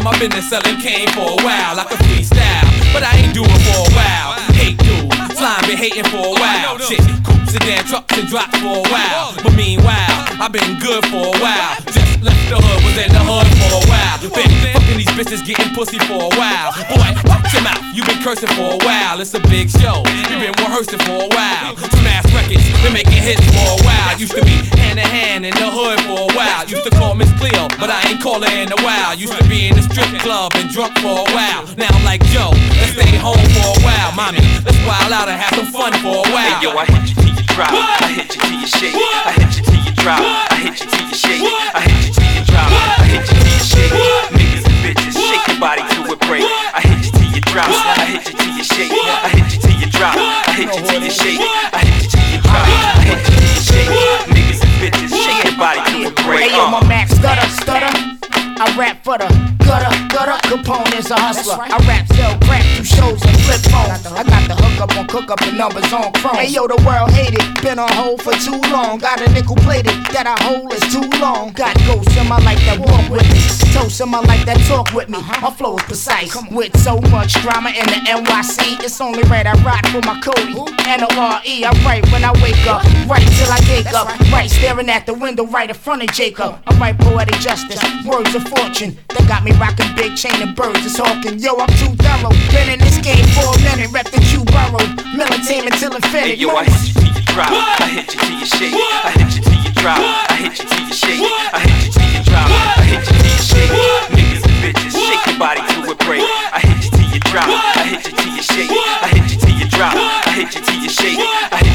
My business selling cane for a while, like a freestyle. But I ain't doing for a while. Hate dude, slime been hating for a while. Shit, coops and damn trucks and drops for a while. But meanwhile, I've been good for a while. Just left the hood, was in the hood for a while. Been fucking these bitches, getting pussy for a while. Boy, watch your mouth, you been cursing for a while. It's a big show, you been rehearsing for a while. Smash records, been making hits for a while. Used to be hand in the hood for a while. Used to call Miss Cleo, but I ain't call her in a while. Used to be in the strip club and drunk for a while. Now I'm like Joe, let's stay home for a while, mommy. Let's wild out and have some fun for a while. Hey yo, I hit you till you drop. I hit you till you shake. I hit you till you drop. I hit you till you shake. I hit you till you drop. I hit you till you shake. Niggas and bitches, shake your body to a break. I hit you till you drop. I hit you till you shake. I hit you till you drop. I hit you till you shake. For the gutter, gutter. Capone is a hustler. I rap, sell crack, do shows and flip phones. I got the hook up on cook up and numbers on chrome. Hey yo, the world hated, been on hold for too long. Got a nickel plated, that I hold is too long. Got ghosts in my life that walk with me. Toast in my life that talk with me. My flow is precise. With so much drama in the NYC, it's only right I ride for my Cody. N-O-R-E, I write when I wake up. Right till I wake up. Right staring at the window right in front of Jacob. I write poetic justice, words of fortune. That got me rocking big chain and birds is hawking. Yo, I'm too thorough. Been in this game for a minute. Rep the Q borough. Militate until infinity. Hey yo, I hit you till you drop. I hit you till you shake. I hit you till you drop. I hit you till you shake. You till you shake. I hit you till you drop. I hit you till you shake. I hit